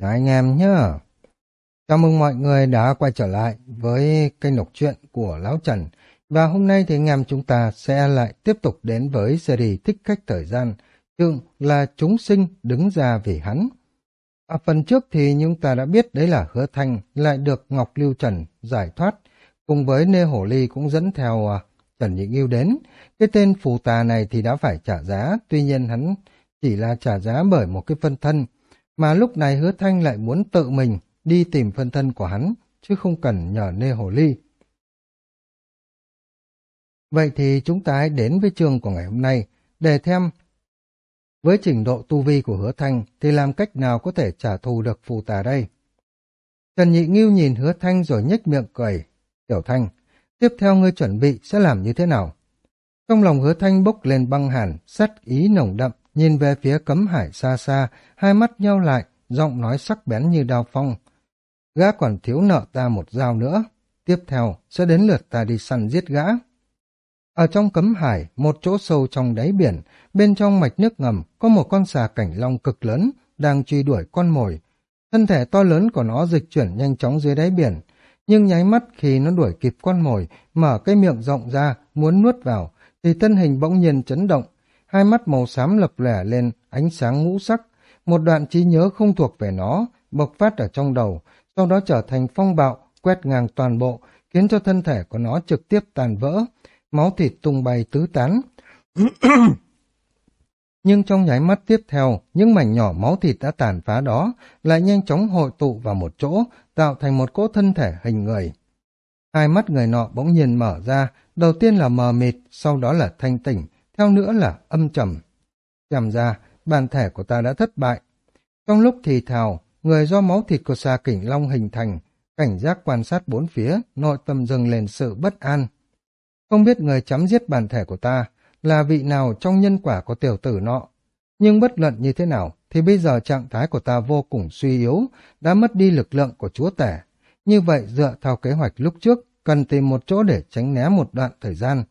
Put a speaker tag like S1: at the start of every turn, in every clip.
S1: Chào anh em nhé. Chào mừng mọi người đã quay trở lại với kênh đọc truyện của Lão Trần. Và hôm nay thì anh em chúng ta sẽ lại tiếp tục đến với series Thích cách Thời Gian. Chương là Chúng Sinh Đứng Ra Vì Hắn. Ở phần trước thì chúng ta đã biết đấy là Hứa Thanh lại được Ngọc Lưu Trần giải thoát. Cùng với Nê Hổ Ly cũng dẫn theo à, Trần Nhị Nghiêu đến. Cái tên phù tà này thì đã phải trả giá, tuy nhiên hắn chỉ là trả giá bởi một cái phân thân mà lúc này hứa thanh lại muốn tự mình đi tìm phân thân của hắn, chứ không cần nhờ nê hồ ly. Vậy thì chúng ta hãy đến với chương của ngày hôm nay, để thêm với trình độ tu vi của hứa thanh thì làm cách nào có thể trả thù được phù tà đây? Trần Nhị Nghiêu nhìn hứa thanh rồi nhếch miệng cười. Tiểu thanh, tiếp theo ngươi chuẩn bị sẽ làm như thế nào? Trong lòng hứa thanh bốc lên băng hàn, sắt ý nồng đậm, nhìn về phía cấm hải xa xa, hai mắt nhau lại, giọng nói sắc bén như đao phong. Gã còn thiếu nợ ta một dao nữa, tiếp theo sẽ đến lượt ta đi săn giết gã. Ở trong cấm hải, một chỗ sâu trong đáy biển, bên trong mạch nước ngầm có một con xà cảnh long cực lớn đang truy đuổi con mồi. Thân thể to lớn của nó dịch chuyển nhanh chóng dưới đáy biển, nhưng nháy mắt khi nó đuổi kịp con mồi, mở cái miệng rộng ra, muốn nuốt vào, thì thân hình bỗng nhiên chấn động, hai mắt màu xám lập lẻ lên ánh sáng ngũ sắc, một đoạn trí nhớ không thuộc về nó, bộc phát ở trong đầu, sau đó trở thành phong bạo, quét ngang toàn bộ, khiến cho thân thể của nó trực tiếp tàn vỡ, máu thịt tung bay tứ tán. Nhưng trong nháy mắt tiếp theo, những mảnh nhỏ máu thịt đã tàn phá đó lại nhanh chóng hội tụ vào một chỗ, tạo thành một cỗ thân thể hình người. Hai mắt người nọ bỗng nhiên mở ra, đầu tiên là mờ mịt, sau đó là thanh tỉnh, theo nữa là âm trầm. Xem ra, bản thể của ta đã thất bại. Trong lúc thì thào, người do máu thịt của xà kỉnh long hình thành, cảnh giác quan sát bốn phía, nội tâm dâng lên sự bất an. Không biết người chấm giết bản thể của ta là vị nào trong nhân quả của tiểu tử nọ. Nhưng bất luận như thế nào, thì bây giờ trạng thái của ta vô cùng suy yếu, đã mất đi lực lượng của chúa tể. Như vậy dựa theo kế hoạch lúc trước, cần tìm một chỗ để tránh né một đoạn thời gian.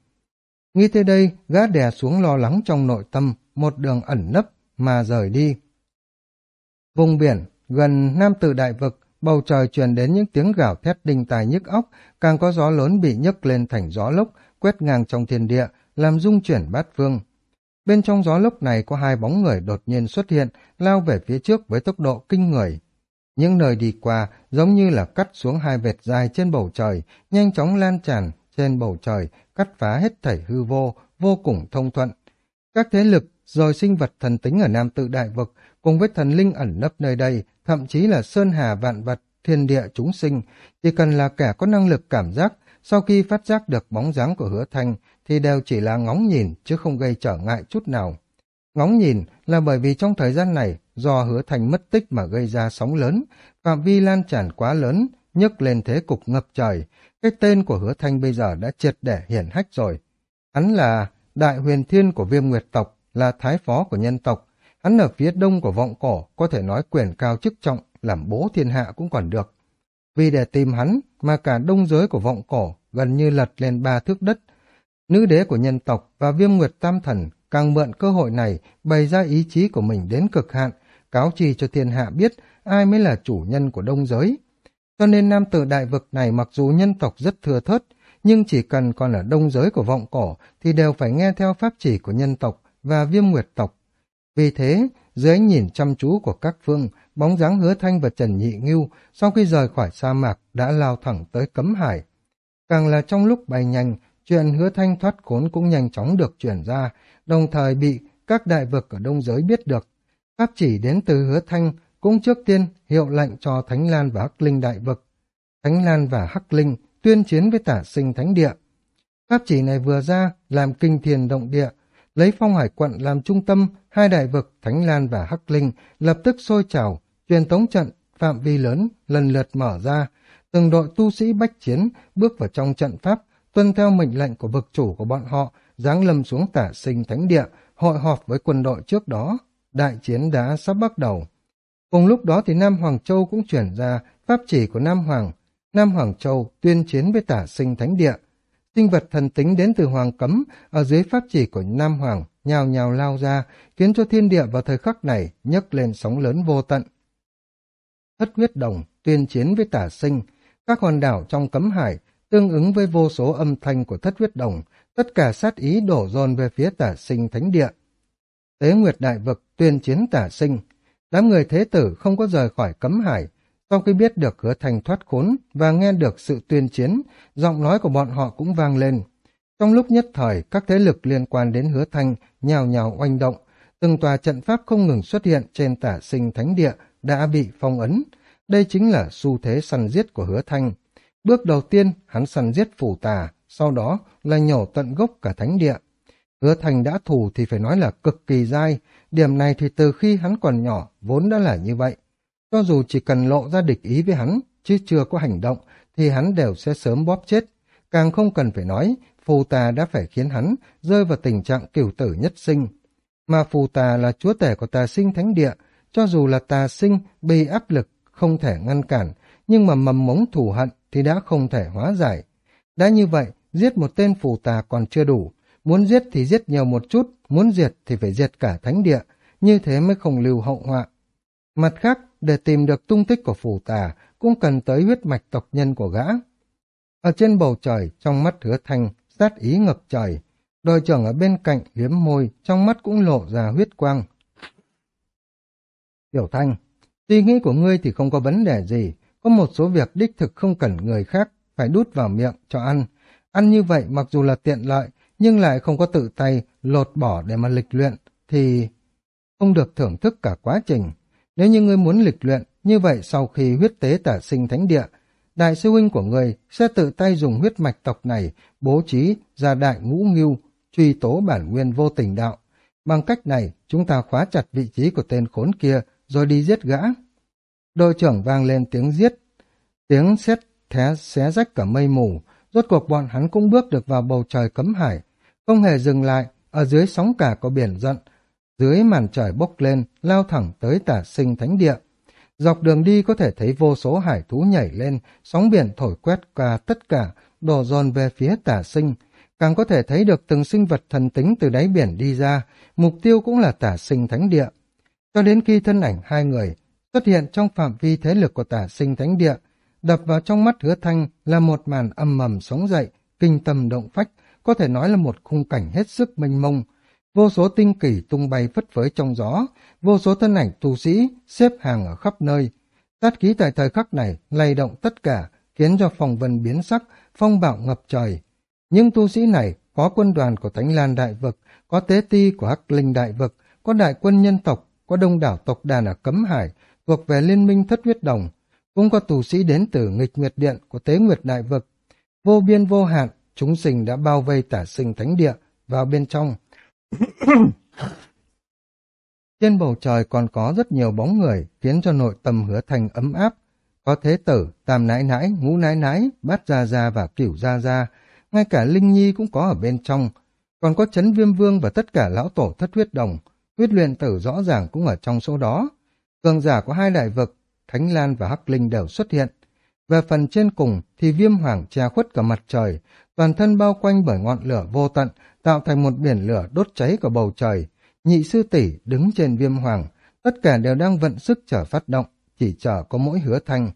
S1: Nghĩ tới đây, gã đè xuống lo lắng trong nội tâm, một đường ẩn nấp mà rời đi. Vùng biển, gần Nam Tự Đại Vực, bầu trời truyền đến những tiếng gào thét đinh tài nhức óc, càng có gió lớn bị nhấc lên thành gió lốc, quét ngang trong thiên địa, làm rung chuyển bát phương. Bên trong gió lốc này có hai bóng người đột nhiên xuất hiện, lao về phía trước với tốc độ kinh người. Những nơi đi qua giống như là cắt xuống hai vệt dài trên bầu trời, nhanh chóng lan tràn trên bầu trời, cắt phá hết thảy hư vô, vô cùng thông thuận. Các thế lực, rồi sinh vật thần tính ở Nam Tự Đại Vực, cùng với thần linh ẩn nấp nơi đây, thậm chí là sơn hà vạn vật, thiên địa chúng sinh, chỉ cần là kẻ có năng lực cảm giác, sau khi phát giác được bóng dáng của hứa thanh, thì đều chỉ là ngóng nhìn, chứ không gây trở ngại chút nào. Ngóng nhìn là bởi vì trong thời gian này, do hứa thanh mất tích mà gây ra sóng lớn, phạm vi lan tràn quá lớn, nhấc lên thế cục ngập trời, cái tên của hứa thanh bây giờ đã triệt để hiển hách rồi. Hắn là đại huyền thiên của viêm nguyệt tộc, là thái phó của nhân tộc. Hắn ở phía đông của vọng cổ, có thể nói quyền cao chức trọng, làm bố thiên hạ cũng còn được. Vì để tìm hắn, mà cả đông giới của vọng cổ gần như lật lên ba thước đất. Nữ đế của nhân tộc và viêm nguyệt tam thần càng mượn cơ hội này bày ra ý chí của mình đến cực hạn, cáo trì cho thiên hạ biết ai mới là chủ nhân của đông giới. Cho nên nam tử đại vực này mặc dù nhân tộc rất thừa thớt, nhưng chỉ cần còn ở đông giới của vọng cổ thì đều phải nghe theo pháp chỉ của nhân tộc và viêm nguyệt tộc. Vì thế, dưới ánh nhìn chăm chú của các phương, bóng dáng hứa thanh và Trần Nhị Ngưu sau khi rời khỏi sa mạc đã lao thẳng tới cấm hải. Càng là trong lúc bay nhanh, chuyện hứa thanh thoát khốn cũng nhanh chóng được chuyển ra, đồng thời bị các đại vực ở đông giới biết được. Pháp chỉ đến từ hứa thanh cũng trước tiên hiệu lệnh cho Thánh Lan và Hắc Linh đại vực. Thánh Lan và Hắc Linh tuyên chiến với tả sinh thánh địa. Pháp chỉ này vừa ra làm kinh thiền động địa, lấy phong hải quận làm trung tâm, hai đại vực Thánh Lan và Hắc Linh lập tức sôi trào, truyền tống trận phạm vi lớn lần lượt mở ra, từng đội tu sĩ bách chiến bước vào trong trận pháp, tuân theo mệnh lệnh của vực chủ của bọn họ, giáng lâm xuống tả sinh thánh địa, hội họp với quân đội trước đó. Đại chiến đã sắp bắt đầu. Cùng lúc đó thì Nam Hoàng Châu cũng chuyển ra pháp chỉ của Nam Hoàng. Nam Hoàng Châu tuyên chiến với tả sinh thánh địa. Sinh vật thần tính đến từ Hoàng Cấm ở dưới pháp chỉ của Nam Hoàng nhào nhào lao ra, khiến cho thiên địa vào thời khắc này nhấc lên sóng lớn vô tận. thất huyết đồng, tuyên chiến với tả sinh. Các hòn đảo trong cấm hải tương ứng với vô số âm thanh của thất huyết đồng, tất cả sát ý đổ dồn về phía tả sinh thánh địa. Tế Nguyệt Đại Vực tuyên chiến tả sinh. Đám người thế tử không có rời khỏi cấm hải. Sau khi biết được hứa thành thoát khốn và nghe được sự tuyên chiến, giọng nói của bọn họ cũng vang lên. Trong lúc nhất thời, các thế lực liên quan đến hứa thanh nhào nhào oanh động, từng tòa trận pháp không ngừng xuất hiện trên tả sinh thánh địa đã bị phong ấn. Đây chính là xu thế săn giết của hứa thanh. Bước đầu tiên, hắn săn giết phủ tà, sau đó là nhổ tận gốc cả thánh địa. Hứa thành đã thù thì phải nói là cực kỳ dai, điểm này thì từ khi hắn còn nhỏ vốn đã là như vậy. Cho dù chỉ cần lộ ra địch ý với hắn, chứ chưa có hành động, thì hắn đều sẽ sớm bóp chết. Càng không cần phải nói, phù tà đã phải khiến hắn rơi vào tình trạng cửu tử nhất sinh. Mà phù tà là chúa tể của tà sinh thánh địa, cho dù là tà sinh bị áp lực không thể ngăn cản, nhưng mà mầm mống thù hận thì đã không thể hóa giải. Đã như vậy, giết một tên phù tà còn chưa đủ, muốn giết thì giết nhiều một chút, muốn diệt thì phải diệt cả thánh địa, như thế mới không lưu hậu họa. Mặt khác, để tìm được tung tích của phù tà, cũng cần tới huyết mạch tộc nhân của gã. Ở trên bầu trời, trong mắt hứa thanh, sát ý ngập trời. Đội trưởng ở bên cạnh liếm môi, trong mắt cũng lộ ra huyết quang. Tiểu thanh, suy nghĩ của ngươi thì không có vấn đề gì, có một số việc đích thực không cần người khác, phải đút vào miệng cho ăn. Ăn như vậy mặc dù là tiện lợi, nhưng lại không có tự tay lột bỏ để mà lịch luyện, thì không được thưởng thức cả quá trình. Nếu như ngươi muốn lịch luyện, như vậy sau khi huyết tế tả sinh thánh địa, đại sư huynh của ngươi sẽ tự tay dùng huyết mạch tộc này bố trí ra đại ngũ ngưu, truy tố bản nguyên vô tình đạo. Bằng cách này, chúng ta khóa chặt vị trí của tên khốn kia, rồi đi giết gã. Đội trưởng vang lên tiếng giết, tiếng xét thé xé rách cả mây mù, rốt cuộc bọn hắn cũng bước được vào bầu trời cấm hải, không hề dừng lại, ở dưới sóng cả có biển giận, dưới màn trời bốc lên, lao thẳng tới tả sinh thánh địa. Dọc đường đi có thể thấy vô số hải thú nhảy lên, sóng biển thổi quét qua tất cả, đổ dồn về phía tả sinh. Càng có thể thấy được từng sinh vật thần tính từ đáy biển đi ra, mục tiêu cũng là tả sinh thánh địa. Cho đến khi thân ảnh hai người xuất hiện trong phạm vi thế lực của tả sinh thánh địa, đập vào trong mắt hứa thanh là một màn âm mầm sống dậy, kinh tâm động phách, có thể nói là một khung cảnh hết sức mênh mông. Vô số tinh kỳ tung bay phất phới trong gió, vô số thân ảnh tu sĩ xếp hàng ở khắp nơi. Tát khí tại thời khắc này lay động tất cả, khiến cho phòng vân biến sắc, phong bạo ngập trời. Nhưng tu sĩ này có quân đoàn của Thánh Lan Đại Vực, có tế ti của Hắc Linh Đại Vực, có đại quân nhân tộc, có đông đảo tộc đàn ở Cấm Hải, thuộc về Liên minh Thất Huyết Đồng, cũng có tù sĩ đến từ nghịch nguyệt điện của Tế Nguyệt Đại Vực. Vô biên vô hạn, chúng sinh đã bao vây tả sinh thánh địa vào bên trong. Trên bầu trời còn có rất nhiều bóng người khiến cho nội tâm hứa thành ấm áp. Có thế tử, tam nãi nãi, ngũ nãi nãi, bát gia gia và cửu gia gia. Ngay cả Linh Nhi cũng có ở bên trong. Còn có chấn viêm vương và tất cả lão tổ thất huyết đồng. Huyết luyện tử rõ ràng cũng ở trong số đó. Cường giả của hai đại vực, Thánh Lan và Hắc Linh đều xuất hiện. Về phần trên cùng thì viêm hoàng che khuất cả mặt trời, toàn thân bao quanh bởi ngọn lửa vô tận, tạo thành một biển lửa đốt cháy cả bầu trời. Nhị sư tỷ đứng trên viêm hoàng, tất cả đều đang vận sức trở phát động, chỉ chờ có mỗi hứa thanh.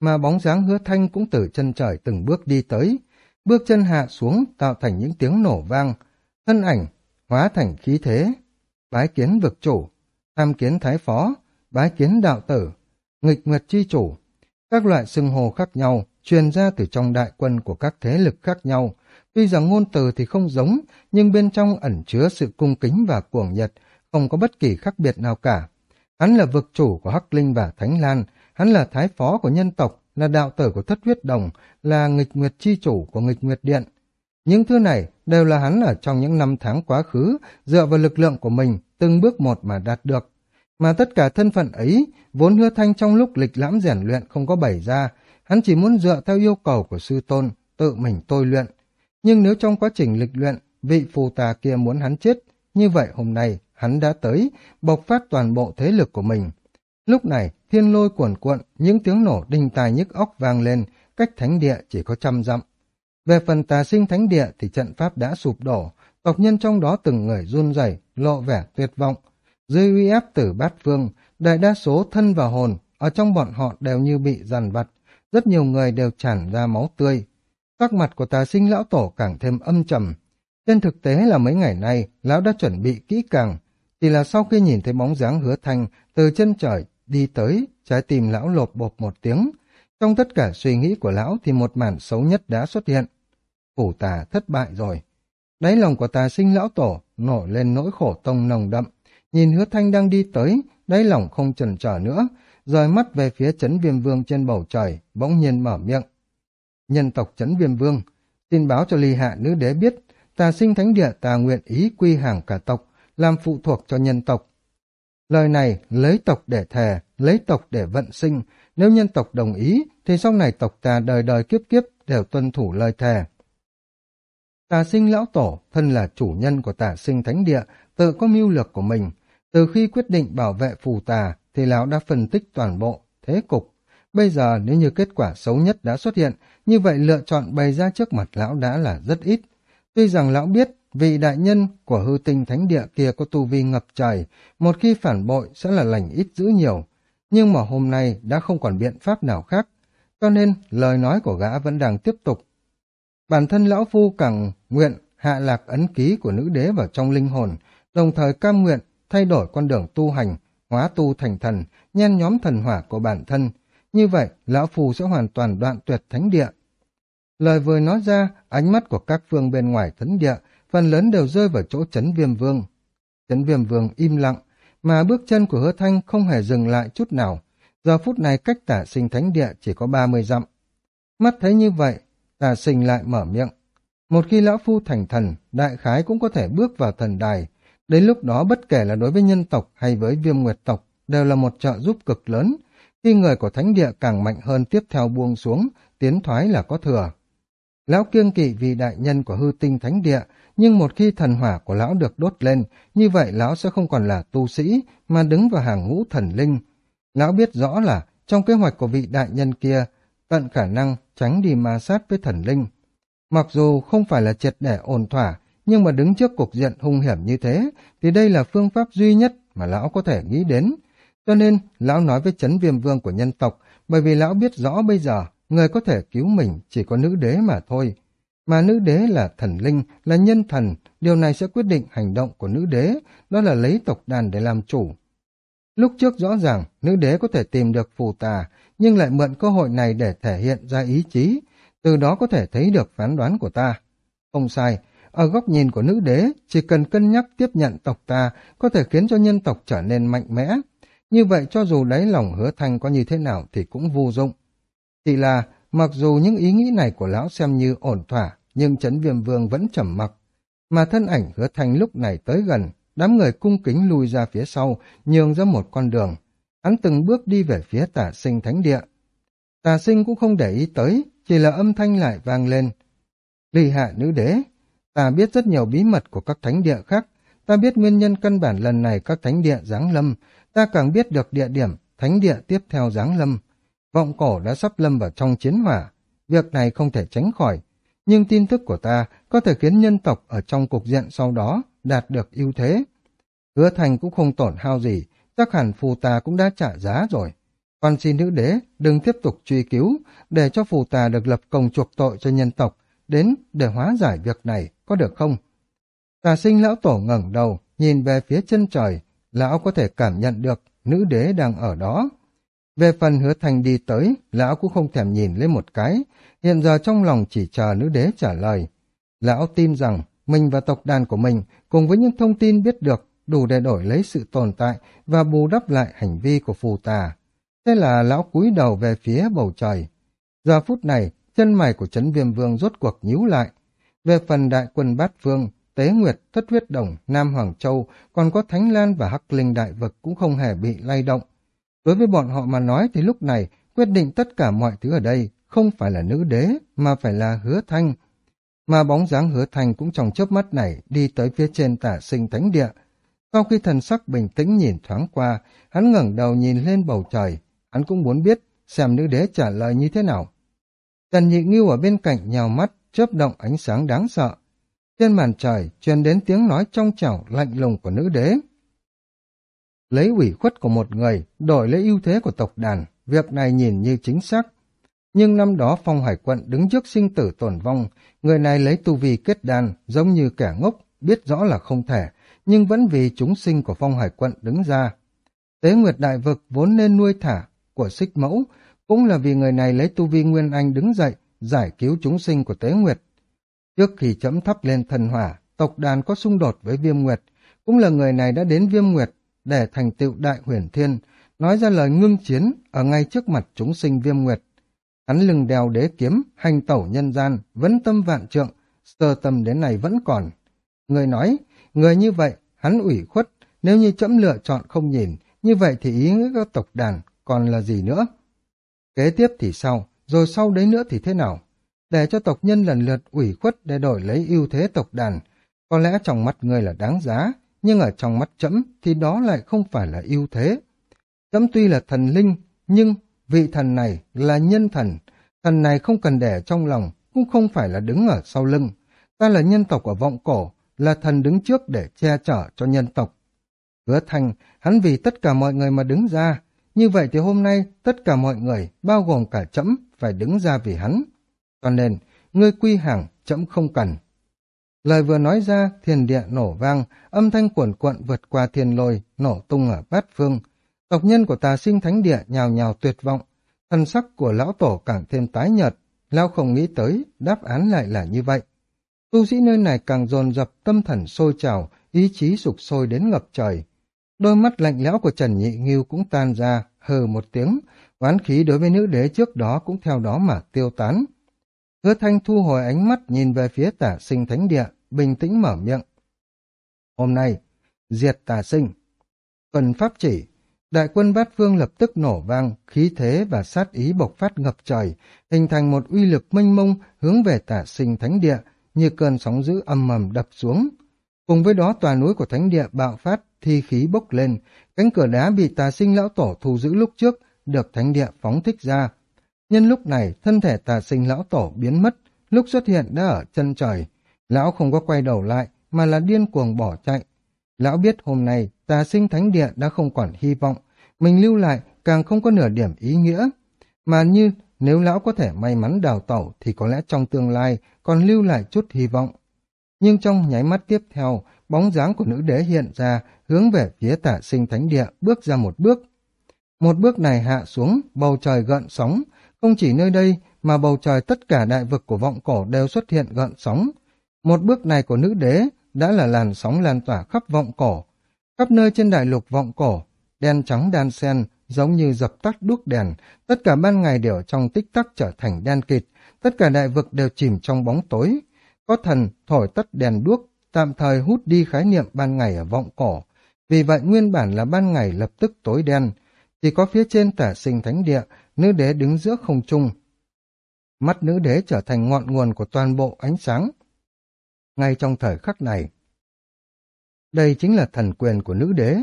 S1: Mà bóng dáng hứa thanh cũng từ chân trời từng bước đi tới, bước chân hạ xuống tạo thành những tiếng nổ vang, thân ảnh hóa thành khí thế, bái kiến vực chủ, tham kiến thái phó, bái kiến đạo tử, nghịch nguyệt chi chủ, các loại xưng hồ khác nhau truyền ra từ trong đại quân của các thế lực khác nhau. Tuy rằng ngôn từ thì không giống, nhưng bên trong ẩn chứa sự cung kính và cuồng nhiệt, không có bất kỳ khác biệt nào cả. Hắn là vực chủ của Hắc Linh và Thánh Lan, hắn là thái phó của nhân tộc, là đạo tử của thất huyết đồng, là nghịch nguyệt chi chủ của nghịch nguyệt điện. Những thứ này đều là hắn ở trong những năm tháng quá khứ, dựa vào lực lượng của mình, từng bước một mà đạt được. Mà tất cả thân phận ấy, vốn hứa thanh trong lúc lịch lãm rèn luyện không có bày ra, hắn chỉ muốn dựa theo yêu cầu của sư tôn, tự mình tôi luyện. Nhưng nếu trong quá trình lịch luyện, vị phù tà kia muốn hắn chết, như vậy hôm nay hắn đã tới, bộc phát toàn bộ thế lực của mình. Lúc này, thiên lôi cuồn cuộn, những tiếng nổ đinh tai nhức óc vang lên, cách thánh địa chỉ có trăm dặm. Về phần tà sinh thánh địa thì trận pháp đã sụp đổ, tộc nhân trong đó từng người run rẩy lộ vẻ tuyệt vọng. Dưới uy áp tử bát phương, đại đa số thân và hồn ở trong bọn họ đều như bị dằn vặt, rất nhiều người đều tràn ra máu tươi. Các mặt của tà sinh lão tổ càng thêm âm trầm. Trên thực tế là mấy ngày nay, lão đã chuẩn bị kỹ càng, chỉ là sau khi nhìn thấy bóng dáng hứa thanh từ chân trời đi tới, trái tim lão lột bột một tiếng. Trong tất cả suy nghĩ của lão thì một màn xấu nhất đã xuất hiện. Phủ tà thất bại rồi. Đáy lòng của tà sinh lão tổ nổi lên nỗi khổ tông nồng đậm. Nhìn hứa thanh đang đi tới, đáy lòng không chần trở nữa, rời mắt về phía chấn viêm vương trên bầu trời, bỗng nhiên mở miệng. Nhân tộc chấn viêm vương, tin báo cho ly hạ nữ đế biết, tà sinh thánh địa tà nguyện ý quy hàng cả tộc, làm phụ thuộc cho nhân tộc. Lời này lấy tộc để thề, lấy tộc để vận sinh, nếu nhân tộc đồng ý thì sau này tộc ta đời đời kiếp kiếp đều tuân thủ lời thề. Tà sinh lão tổ, thân là chủ nhân của tà sinh thánh địa, tự có mưu lược của mình. Từ khi quyết định bảo vệ phù tà, thì lão đã phân tích toàn bộ, thế cục. Bây giờ nếu như kết quả xấu nhất đã xuất hiện, như vậy lựa chọn bày ra trước mặt lão đã là rất ít. Tuy rằng lão biết vị đại nhân của hư tinh thánh địa kia có tu vi ngập trời, một khi phản bội sẽ là lành ít dữ nhiều. Nhưng mà hôm nay đã không còn biện pháp nào khác, cho nên lời nói của gã vẫn đang tiếp tục. Bản thân lão phu càng nguyện hạ lạc ấn ký của nữ đế vào trong linh hồn, đồng thời cam nguyện thay đổi con đường tu hành, hóa tu thành thần, nhen nhóm thần hỏa của bản thân. Như vậy, lão phù sẽ hoàn toàn đoạn tuyệt thánh địa. Lời vừa nói ra, ánh mắt của các phương bên ngoài thánh địa, phần lớn đều rơi vào chỗ chấn viêm vương. Chấn viêm vương im lặng, mà bước chân của hứa thanh không hề dừng lại chút nào. Giờ phút này cách tả sinh thánh địa chỉ có 30 dặm. Mắt thấy như vậy, tả sinh lại mở miệng. Một khi lão phu thành thần, đại khái cũng có thể bước vào thần đài. Đến lúc đó bất kể là đối với nhân tộc hay với viêm nguyệt tộc, đều là một trợ giúp cực lớn. Khi người của thánh địa càng mạnh hơn tiếp theo buông xuống, tiến thoái là có thừa. Lão kiêng kỵ vì đại nhân của hư tinh thánh địa, nhưng một khi thần hỏa của lão được đốt lên, như vậy lão sẽ không còn là tu sĩ, mà đứng vào hàng ngũ thần linh. Lão biết rõ là trong kế hoạch của vị đại nhân kia, tận khả năng tránh đi ma sát với thần linh. Mặc dù không phải là triệt để ổn thỏa, nhưng mà đứng trước cục diện hung hiểm như thế, thì đây là phương pháp duy nhất mà lão có thể nghĩ đến. Cho nên, lão nói với chấn viêm vương của nhân tộc, bởi vì lão biết rõ bây giờ, người có thể cứu mình chỉ có nữ đế mà thôi. Mà nữ đế là thần linh, là nhân thần, điều này sẽ quyết định hành động của nữ đế, đó là lấy tộc đàn để làm chủ. Lúc trước rõ ràng, nữ đế có thể tìm được phù tà, nhưng lại mượn cơ hội này để thể hiện ra ý chí, từ đó có thể thấy được phán đoán của ta. Không sai, ở góc nhìn của nữ đế, chỉ cần cân nhắc tiếp nhận tộc ta có thể khiến cho nhân tộc trở nên mạnh mẽ. Như vậy cho dù đáy lòng hứa thanh có như thế nào thì cũng vô dụng. Chỉ là, mặc dù những ý nghĩ này của lão xem như ổn thỏa, nhưng chấn viêm vương vẫn trầm mặc. Mà thân ảnh hứa thanh lúc này tới gần, đám người cung kính lùi ra phía sau, nhường ra một con đường. Hắn từng bước đi về phía tả sinh thánh địa. Tà sinh cũng không để ý tới, chỉ là âm thanh lại vang lên. Ly hạ nữ đế, ta biết rất nhiều bí mật của các thánh địa khác, ta biết nguyên nhân căn bản lần này các thánh địa giáng lâm, ta càng biết được địa điểm thánh địa tiếp theo giáng lâm. Vọng cổ đã sắp lâm vào trong chiến hỏa, việc này không thể tránh khỏi, nhưng tin tức của ta có thể khiến nhân tộc ở trong cục diện sau đó đạt được ưu thế. Hứa thành cũng không tổn hao gì, chắc hẳn phù ta cũng đã trả giá rồi. Còn xin nữ đế đừng tiếp tục truy cứu, để cho phù ta được lập công chuộc tội cho nhân tộc, đến để hóa giải việc này, có được không? Tà sinh lão tổ ngẩng đầu, nhìn về phía chân trời, lão có thể cảm nhận được nữ đế đang ở đó. Về phần hứa thành đi tới, lão cũng không thèm nhìn lên một cái, hiện giờ trong lòng chỉ chờ nữ đế trả lời. Lão tin rằng mình và tộc đàn của mình cùng với những thông tin biết được đủ để đổi lấy sự tồn tại và bù đắp lại hành vi của phù tà. Thế là lão cúi đầu về phía bầu trời. Giờ phút này, chân mày của Trấn Viêm Vương rốt cuộc nhíu lại. Về phần đại quân bát vương Tế Nguyệt, Thất Huyết Đồng, Nam Hoàng Châu, còn có Thánh Lan và Hắc Linh Đại Vực cũng không hề bị lay động. Đối với bọn họ mà nói thì lúc này, quyết định tất cả mọi thứ ở đây không phải là nữ đế, mà phải là hứa thanh. Mà bóng dáng hứa thanh cũng trong chớp mắt này đi tới phía trên tả sinh thánh địa. Sau khi thần sắc bình tĩnh nhìn thoáng qua, hắn ngẩng đầu nhìn lên bầu trời. Hắn cũng muốn biết xem nữ đế trả lời như thế nào. Tần nhị nghiêu ở bên cạnh nhào mắt, chớp động ánh sáng đáng sợ. Trên màn trời truyền đến tiếng nói trong trẻo lạnh lùng của nữ đế. Lấy ủy khuất của một người, đổi lấy ưu thế của tộc đàn, việc này nhìn như chính xác. Nhưng năm đó Phong Hải Quận đứng trước sinh tử tổn vong, người này lấy tu vi kết đàn, giống như kẻ ngốc, biết rõ là không thể, nhưng vẫn vì chúng sinh của Phong Hải Quận đứng ra. Tế Nguyệt Đại Vực vốn nên nuôi thả của xích mẫu, cũng là vì người này lấy tu vi Nguyên Anh đứng dậy, giải cứu chúng sinh của Tế Nguyệt. Trước khi chấm thắp lên thần hỏa, tộc đàn có xung đột với Viêm Nguyệt, cũng là người này đã đến Viêm Nguyệt để thành tựu đại huyền thiên, nói ra lời ngưng chiến ở ngay trước mặt chúng sinh Viêm Nguyệt. Hắn lưng đèo đế kiếm, hành tẩu nhân gian, vẫn tâm vạn trượng, sơ tâm đến này vẫn còn. Người nói, người như vậy, hắn ủy khuất, nếu như chấm lựa chọn không nhìn, như vậy thì ý nghĩa các tộc đàn còn là gì nữa? Kế tiếp thì sau, rồi sau đấy nữa thì thế nào? Để cho tộc nhân lần lượt ủy khuất để đổi lấy ưu thế tộc đàn, có lẽ trong mắt người là đáng giá, nhưng ở trong mắt chấm thì đó lại không phải là ưu thế. Chấm tuy là thần linh, nhưng vị thần này là nhân thần, thần này không cần để trong lòng, cũng không phải là đứng ở sau lưng. Ta là nhân tộc ở vọng cổ, là thần đứng trước để che chở cho nhân tộc. Hứa thành, hắn vì tất cả mọi người mà đứng ra, như vậy thì hôm nay tất cả mọi người, bao gồm cả chấm, phải đứng ra vì hắn. Cho nên, ngươi quy hàng, chấm không cần. Lời vừa nói ra, thiền địa nổ vang, âm thanh cuồn cuộn vượt qua thiên lôi, nổ tung ở bát phương. Tộc nhân của tà sinh thánh địa nhào nhào tuyệt vọng, thân sắc của lão tổ càng thêm tái nhợt, lão không nghĩ tới, đáp án lại là như vậy. Tu sĩ nơi này càng dồn dập tâm thần sôi trào, ý chí sục sôi đến ngập trời. Đôi mắt lạnh lẽo của Trần Nhị Nghiêu cũng tan ra, hờ một tiếng, oán khí đối với nữ đế trước đó cũng theo đó mà tiêu tán. Hứa thanh thu hồi ánh mắt nhìn về phía tả sinh thánh địa, bình tĩnh mở miệng. Hôm nay, diệt tà sinh. Phần pháp chỉ, đại quân bát phương lập tức nổ vang, khí thế và sát ý bộc phát ngập trời, hình thành một uy lực mênh mông hướng về tả sinh thánh địa, như cơn sóng dữ âm mầm đập xuống. Cùng với đó tòa núi của thánh địa bạo phát, thi khí bốc lên, cánh cửa đá bị tà sinh lão tổ thu giữ lúc trước, được thánh địa phóng thích ra. Nhân lúc này, thân thể tà sinh lão tổ biến mất, lúc xuất hiện đã ở chân trời. Lão không có quay đầu lại, mà là điên cuồng bỏ chạy. Lão biết hôm nay, tà sinh thánh địa đã không còn hy vọng, mình lưu lại càng không có nửa điểm ý nghĩa. Mà như nếu lão có thể may mắn đào tẩu thì có lẽ trong tương lai còn lưu lại chút hy vọng. Nhưng trong nháy mắt tiếp theo, bóng dáng của nữ đế hiện ra, hướng về phía tả sinh thánh địa, bước ra một bước. Một bước này hạ xuống, bầu trời gợn sóng, không chỉ nơi đây mà bầu trời tất cả đại vực của vọng cổ đều xuất hiện gợn sóng. Một bước này của nữ đế đã là làn sóng lan tỏa khắp vọng cổ. Khắp nơi trên đại lục vọng cổ, đen trắng đan sen, giống như dập tắt đuốc đèn, tất cả ban ngày đều trong tích tắc trở thành đen kịt, tất cả đại vực đều chìm trong bóng tối. Có thần thổi tắt đèn đuốc, tạm thời hút đi khái niệm ban ngày ở vọng cổ. Vì vậy nguyên bản là ban ngày lập tức tối đen, chỉ có phía trên tả sinh thánh địa, nữ đế đứng giữa không trung. Mắt nữ đế trở thành ngọn nguồn của toàn bộ ánh sáng. Ngay trong thời khắc này, đây chính là thần quyền của nữ đế,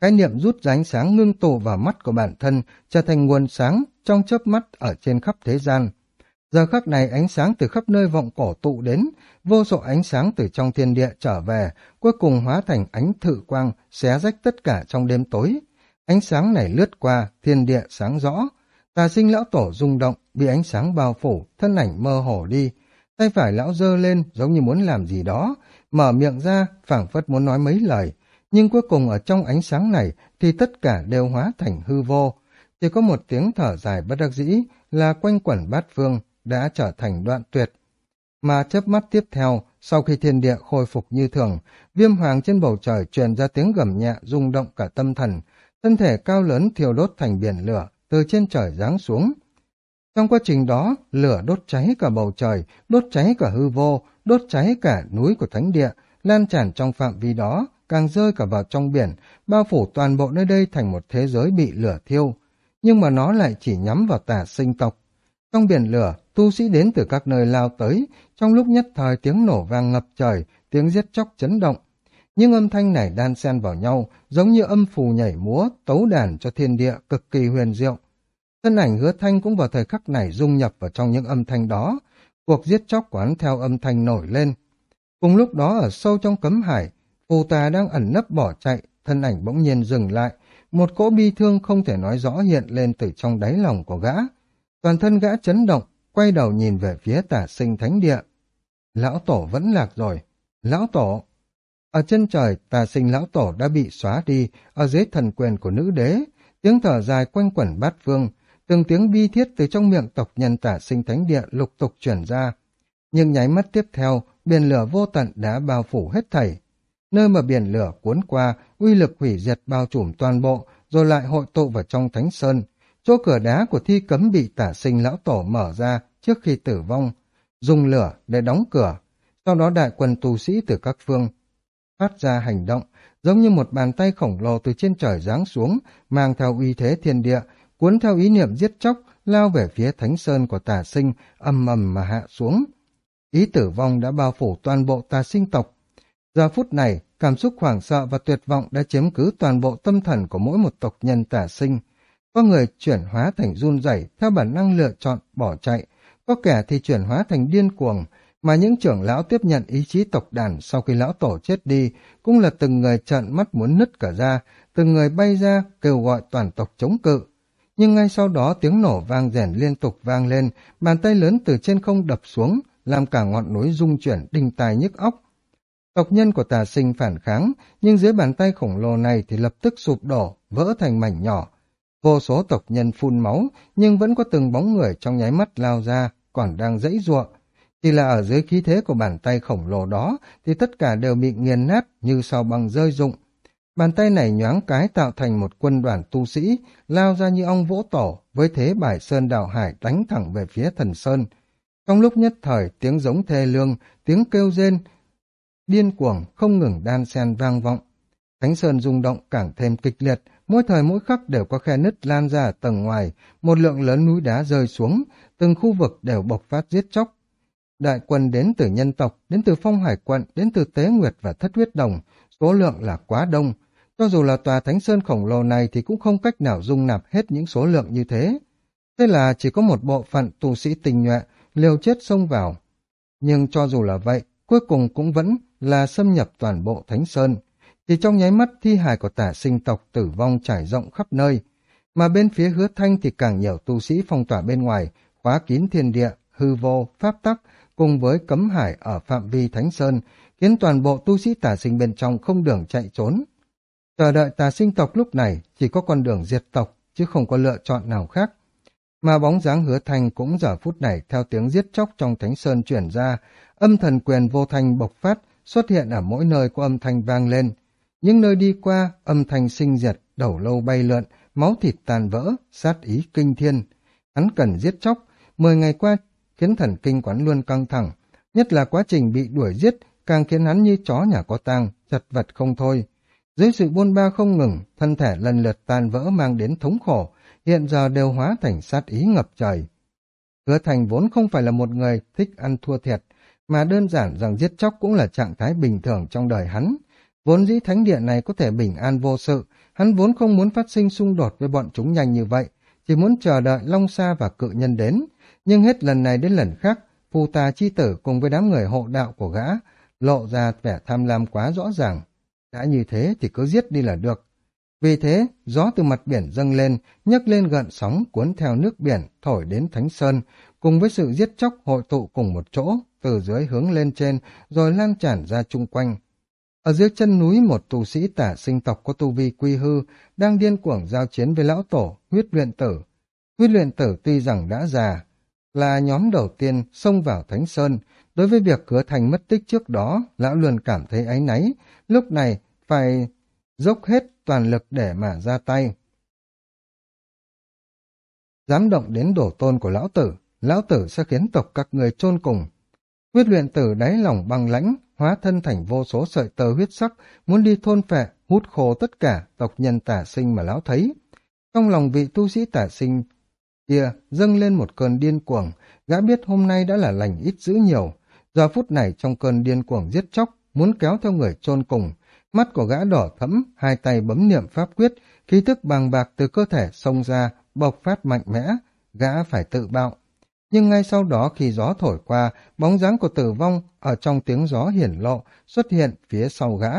S1: khái niệm rút ra ánh sáng ngưng tụ vào mắt của bản thân, trở thành nguồn sáng trong chớp mắt ở trên khắp thế gian. Giờ khắc này ánh sáng từ khắp nơi vọng cổ tụ đến, vô số ánh sáng từ trong thiên địa trở về, cuối cùng hóa thành ánh thự quang, xé rách tất cả trong đêm tối. Ánh sáng này lướt qua, thiên địa sáng rõ. Tà sinh lão tổ rung động, bị ánh sáng bao phủ, thân ảnh mơ hồ đi. Tay phải lão dơ lên, giống như muốn làm gì đó, mở miệng ra, phảng phất muốn nói mấy lời. Nhưng cuối cùng ở trong ánh sáng này thì tất cả đều hóa thành hư vô. Chỉ có một tiếng thở dài bất đắc dĩ là quanh quẩn bát phương, đã trở thành đoạn tuyệt. Mà chớp mắt tiếp theo, sau khi thiên địa khôi phục như thường, viêm hoàng trên bầu trời truyền ra tiếng gầm nhẹ rung động cả tâm thần, thân thể cao lớn thiêu đốt thành biển lửa, từ trên trời giáng xuống. Trong quá trình đó, lửa đốt cháy cả bầu trời, đốt cháy cả hư vô, đốt cháy cả núi của thánh địa, lan tràn trong phạm vi đó, càng rơi cả vào trong biển, bao phủ toàn bộ nơi đây thành một thế giới bị lửa thiêu. Nhưng mà nó lại chỉ nhắm vào tà sinh tộc. Trong biển lửa, tu sĩ đến từ các nơi lao tới, trong lúc nhất thời tiếng nổ vang ngập trời, tiếng giết chóc chấn động. những âm thanh này đan xen vào nhau, giống như âm phù nhảy múa, tấu đàn cho thiên địa cực kỳ huyền diệu. Thân ảnh hứa thanh cũng vào thời khắc này dung nhập vào trong những âm thanh đó, cuộc giết chóc quán theo âm thanh nổi lên. Cùng lúc đó ở sâu trong cấm hải, phù tà đang ẩn nấp bỏ chạy, thân ảnh bỗng nhiên dừng lại, một cỗ bi thương không thể nói rõ hiện lên từ trong đáy lòng của gã. Toàn thân gã chấn động, quay đầu nhìn về phía tả sinh thánh địa. Lão tổ vẫn lạc rồi. Lão tổ! Ở chân trời, tà sinh lão tổ đã bị xóa đi, ở dưới thần quyền của nữ đế. Tiếng thở dài quanh quẩn bát phương, từng tiếng bi thiết từ trong miệng tộc nhân tả sinh thánh địa lục tục chuyển ra. Nhưng nháy mắt tiếp theo, biển lửa vô tận đã bao phủ hết thảy. Nơi mà biển lửa cuốn qua, uy lực hủy diệt bao trùm toàn bộ, rồi lại hội tụ vào trong thánh sơn. Chỗ cửa đá của thi cấm bị tả sinh lão tổ mở ra trước khi tử vong, dùng lửa để đóng cửa. Sau đó đại quân tu sĩ từ các phương phát ra hành động, giống như một bàn tay khổng lồ từ trên trời giáng xuống, mang theo uy thế thiên địa, cuốn theo ý niệm giết chóc, lao về phía thánh sơn của tà sinh, âm ầm mà hạ xuống. Ý tử vong đã bao phủ toàn bộ tà sinh tộc. Giờ phút này, cảm xúc hoảng sợ và tuyệt vọng đã chiếm cứ toàn bộ tâm thần của mỗi một tộc nhân tà sinh. Có người chuyển hóa thành run rẩy theo bản năng lựa chọn bỏ chạy, có kẻ thì chuyển hóa thành điên cuồng, mà những trưởng lão tiếp nhận ý chí tộc đàn sau khi lão tổ chết đi cũng là từng người trợn mắt muốn nứt cả ra, từng người bay ra kêu gọi toàn tộc chống cự. Nhưng ngay sau đó tiếng nổ vang rèn liên tục vang lên, bàn tay lớn từ trên không đập xuống, làm cả ngọn núi rung chuyển đinh tai nhức óc. Tộc nhân của tà sinh phản kháng, nhưng dưới bàn tay khổng lồ này thì lập tức sụp đổ, vỡ thành mảnh nhỏ. Vô số tộc nhân phun máu, nhưng vẫn có từng bóng người trong nháy mắt lao ra, còn đang dãy ruộng. Chỉ là ở dưới khí thế của bàn tay khổng lồ đó thì tất cả đều bị nghiền nát như sau bằng rơi rụng. Bàn tay này nhoáng cái tạo thành một quân đoàn tu sĩ, lao ra như ong vỗ tổ, với thế bài sơn đảo hải đánh thẳng về phía thần sơn. Trong lúc nhất thời, tiếng giống thê lương, tiếng kêu rên, điên cuồng, không ngừng đan sen vang vọng. Thánh sơn rung động càng thêm kịch liệt, mỗi thời mỗi khắc đều có khe nứt lan ra ở tầng ngoài, một lượng lớn núi đá rơi xuống, từng khu vực đều bộc phát giết chóc, Đại quân đến từ nhân tộc, đến từ phong hải quận, đến từ tế nguyệt và thất huyết đồng, số lượng là quá đông. Cho dù là tòa thánh sơn khổng lồ này thì cũng không cách nào dung nạp hết những số lượng như thế. Thế là chỉ có một bộ phận tu sĩ tình nhuệ, liều chết xông vào. Nhưng cho dù là vậy, cuối cùng cũng vẫn là xâm nhập toàn bộ thánh sơn thì trong nháy mắt thi hài của tả sinh tộc tử vong trải rộng khắp nơi. Mà bên phía hứa thanh thì càng nhiều tu sĩ phong tỏa bên ngoài, khóa kín thiên địa, hư vô, pháp tắc, cùng với cấm hải ở phạm vi Thánh Sơn, khiến toàn bộ tu sĩ tà sinh bên trong không đường chạy trốn. Chờ đợi tà sinh tộc lúc này chỉ có con đường diệt tộc, chứ không có lựa chọn nào khác. Mà bóng dáng hứa thanh cũng giờ phút này theo tiếng giết chóc trong Thánh Sơn chuyển ra, âm thần quyền vô thanh bộc phát, xuất hiện ở mỗi nơi có âm thanh vang lên. Những nơi đi qua, âm thanh sinh diệt, đầu lâu bay lượn, máu thịt tàn vỡ, sát ý kinh thiên. Hắn cần giết chóc, mười ngày qua khiến thần kinh quán luôn căng thẳng, nhất là quá trình bị đuổi giết càng khiến hắn như chó nhà có tang, chật vật không thôi. Dưới sự buôn ba không ngừng, thân thể lần lượt tan vỡ mang đến thống khổ, hiện giờ đều hóa thành sát ý ngập trời. Hứa Thành vốn không phải là một người thích ăn thua thiệt, mà đơn giản rằng giết chóc cũng là trạng thái bình thường trong đời hắn. Vốn dĩ thánh địa này có thể bình an vô sự, hắn vốn không muốn phát sinh xung đột với bọn chúng nhanh như vậy, chỉ muốn chờ đợi Long Sa và cự nhân đến, nhưng hết lần này đến lần khác, phù tà chi tử cùng với đám người hộ đạo của gã, lộ ra vẻ tham lam quá rõ ràng. Đã như thế thì cứ giết đi là được. Vì thế, gió từ mặt biển dâng lên, nhấc lên gợn sóng cuốn theo nước biển, thổi đến Thánh Sơn, cùng với sự giết chóc hội tụ cùng một chỗ, từ dưới hướng lên trên, rồi lan tràn ra chung quanh. Ở dưới chân núi một tu sĩ tả sinh tộc có tu vi quy hư, đang điên cuồng giao chiến với lão tổ, huyết luyện tử. Huyết luyện tử tuy rằng đã già, là nhóm đầu tiên xông vào Thánh Sơn. Đối với việc cửa thành mất tích trước đó, lão luôn cảm thấy áy náy, lúc này phải dốc hết toàn lực để mà ra tay. Dám động đến đổ tôn của lão tử, lão tử sẽ khiến tộc các người chôn cùng. Huyết luyện tử đáy lòng băng lãnh, hóa thân thành vô số sợi tơ huyết sắc, muốn đi thôn phệ, hút khô tất cả tộc nhân tả sinh mà lão thấy. Trong lòng vị tu sĩ tả sinh kia dâng lên một cơn điên cuồng, gã biết hôm nay đã là lành ít dữ nhiều. Giờ phút này trong cơn điên cuồng giết chóc, muốn kéo theo người chôn cùng, mắt của gã đỏ thẫm, hai tay bấm niệm pháp quyết, khí thức bàng bạc từ cơ thể xông ra, bộc phát mạnh mẽ, gã phải tự bạo. Nhưng ngay sau đó khi gió thổi qua, bóng dáng của tử vong ở trong tiếng gió hiển lộ xuất hiện phía sau gã.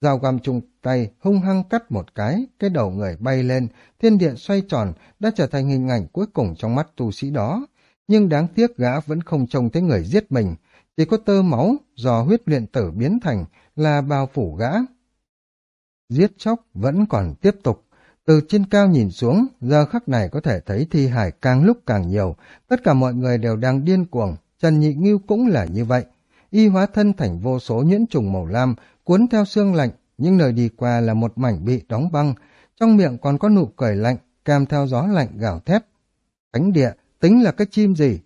S1: dao găm chung tay hung hăng cắt một cái, cái đầu người bay lên, thiên địa xoay tròn, đã trở thành hình ảnh cuối cùng trong mắt tu sĩ đó. Nhưng đáng tiếc gã vẫn không trông thấy người giết mình, chỉ có tơ máu do huyết luyện tử biến thành là bao phủ gã. Giết chóc vẫn còn tiếp tục. Từ trên cao nhìn xuống, giờ khắc này có thể thấy thi hải càng lúc càng nhiều, tất cả mọi người đều đang điên cuồng, Trần Nhị Nghiêu cũng là như vậy. Y hóa thân thành vô số nhuyễn trùng màu lam, cuốn theo xương lạnh, nhưng nơi đi qua là một mảnh bị đóng băng, trong miệng còn có nụ cười lạnh, kèm theo gió lạnh gào thét. Thánh địa, tính là cái chim gì?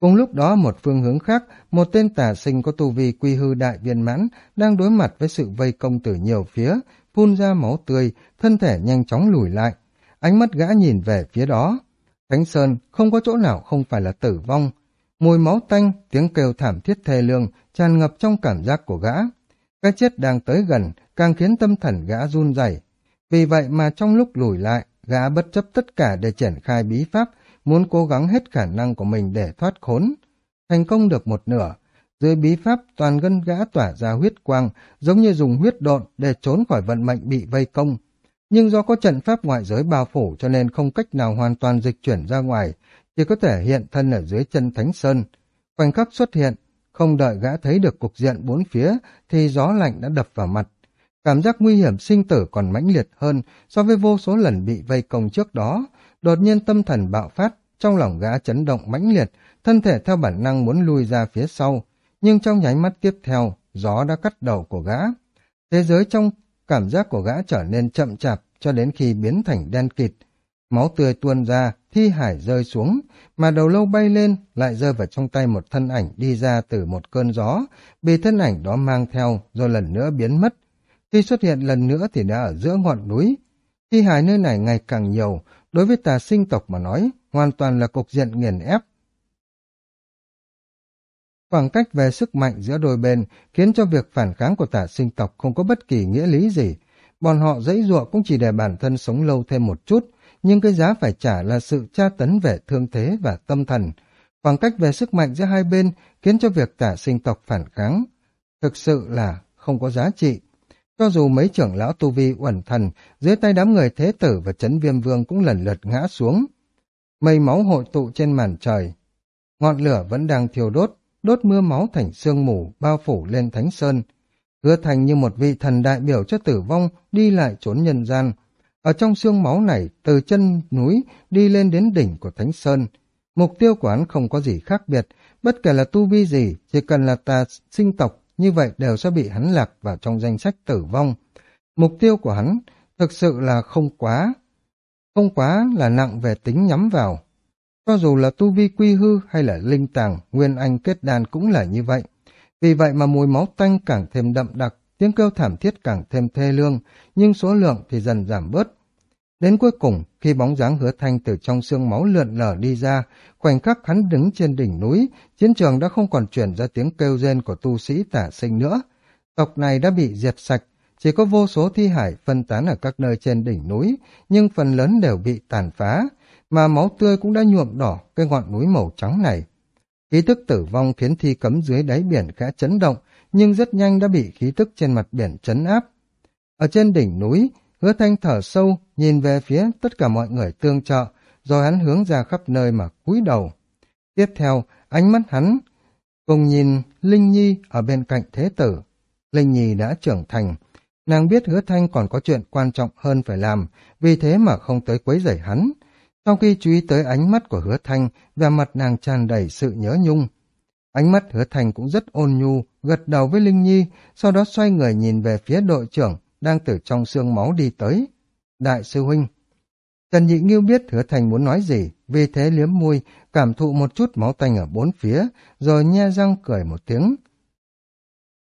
S1: Cùng lúc đó một phương hướng khác, một tên tà sinh có tu vi quy hư đại viên mãn đang đối mặt với sự vây công từ nhiều phía, phun ra máu tươi, thân thể nhanh chóng lùi lại. Ánh mắt gã nhìn về phía đó. Thánh Sơn không có chỗ nào không phải là tử vong. Mùi máu tanh, tiếng kêu thảm thiết thê lương tràn ngập trong cảm giác của gã. Cái chết đang tới gần, càng khiến tâm thần gã run rẩy. Vì vậy mà trong lúc lùi lại, gã bất chấp tất cả để triển khai bí pháp, muốn cố gắng hết khả năng của mình để thoát khốn. Thành công được một nửa, dưới bí pháp toàn gân gã tỏa ra huyết quang, giống như dùng huyết độn để trốn khỏi vận mệnh bị vây công. Nhưng do có trận pháp ngoại giới bao phủ cho nên không cách nào hoàn toàn dịch chuyển ra ngoài, chỉ có thể hiện thân ở dưới chân Thánh Sơn. Khoảnh khắc xuất hiện, không đợi gã thấy được cục diện bốn phía thì gió lạnh đã đập vào mặt. Cảm giác nguy hiểm sinh tử còn mãnh liệt hơn so với vô số lần bị vây công trước đó. Đột nhiên tâm thần bạo phát, trong lòng gã chấn động mãnh liệt, thân thể theo bản năng muốn lui ra phía sau. Nhưng trong nháy mắt tiếp theo, gió đã cắt đầu của gã. Thế giới trong cảm giác của gã trở nên chậm chạp cho đến khi biến thành đen kịt. Máu tươi tuôn ra, thi hải rơi xuống, mà đầu lâu bay lên lại rơi vào trong tay một thân ảnh đi ra từ một cơn gió, bị thân ảnh đó mang theo rồi lần nữa biến mất. Khi xuất hiện lần nữa thì đã ở giữa ngọn núi. Thi hải nơi này ngày càng nhiều, đối với tà sinh tộc mà nói, hoàn toàn là cục diện nghiền ép. Khoảng cách về sức mạnh giữa đôi bên khiến cho việc phản kháng của tả sinh tộc không có bất kỳ nghĩa lý gì. Bọn họ dãy dụa cũng chỉ để bản thân sống lâu thêm một chút, nhưng cái giá phải trả là sự tra tấn về thương thế và tâm thần. Khoảng cách về sức mạnh giữa hai bên khiến cho việc tả sinh tộc phản kháng thực sự là không có giá trị. Cho dù mấy trưởng lão tu vi uẩn thần dưới tay đám người thế tử và chấn viêm vương cũng lần lượt ngã xuống. Mây máu hội tụ trên màn trời. Ngọn lửa vẫn đang thiêu đốt, đốt mưa máu thành sương mù bao phủ lên thánh sơn. Hứa thành như một vị thần đại biểu cho tử vong đi lại trốn nhân gian, ở trong xương máu này, từ chân núi đi lên đến đỉnh của Thánh Sơn. Mục tiêu của hắn không có gì khác biệt, bất kể là tu vi gì, chỉ cần là tà sinh tộc, như vậy đều sẽ bị hắn lạc vào trong danh sách tử vong. Mục tiêu của hắn thực sự là không quá, không quá là nặng về tính nhắm vào. Cho dù là tu vi quy hư hay là linh tàng, nguyên anh kết đàn cũng là như vậy. Vì vậy mà mùi máu tanh càng thêm đậm đặc, tiếng kêu thảm thiết càng thêm thê lương, nhưng số lượng thì dần giảm bớt. Đến cuối cùng, khi bóng dáng hứa thanh từ trong xương máu lượn lờ đi ra, khoảnh khắc hắn đứng trên đỉnh núi, chiến trường đã không còn truyền ra tiếng kêu rên của tu sĩ tả sinh nữa. Tộc này đã bị diệt sạch, chỉ có vô số thi hải phân tán ở các nơi trên đỉnh núi, nhưng phần lớn đều bị tàn phá, mà máu tươi cũng đã nhuộm đỏ cái ngọn núi màu trắng này. Ý thức tử vong khiến thi cấm dưới đáy biển khẽ chấn động, nhưng rất nhanh đã bị khí tức trên mặt biển chấn áp. Ở trên đỉnh núi, hứa thanh thở sâu, nhìn về phía tất cả mọi người tương trợ, rồi hắn hướng ra khắp nơi mà cúi đầu. Tiếp theo, ánh mắt hắn cùng nhìn Linh Nhi ở bên cạnh thế tử. Linh Nhi đã trưởng thành, nàng biết hứa thanh còn có chuyện quan trọng hơn phải làm, vì thế mà không tới quấy rầy hắn. Sau khi chú ý tới ánh mắt của hứa thanh, và mặt nàng tràn đầy sự nhớ nhung, Ánh mắt hứa thành cũng rất ôn nhu, gật đầu với Linh Nhi, sau đó xoay người nhìn về phía đội trưởng, đang từ trong xương máu đi tới. Đại sư huynh. Trần Nhị Nghiêu biết hứa thành muốn nói gì, vì thế liếm môi, cảm thụ một chút máu tanh ở bốn phía, rồi nhe răng cười một tiếng.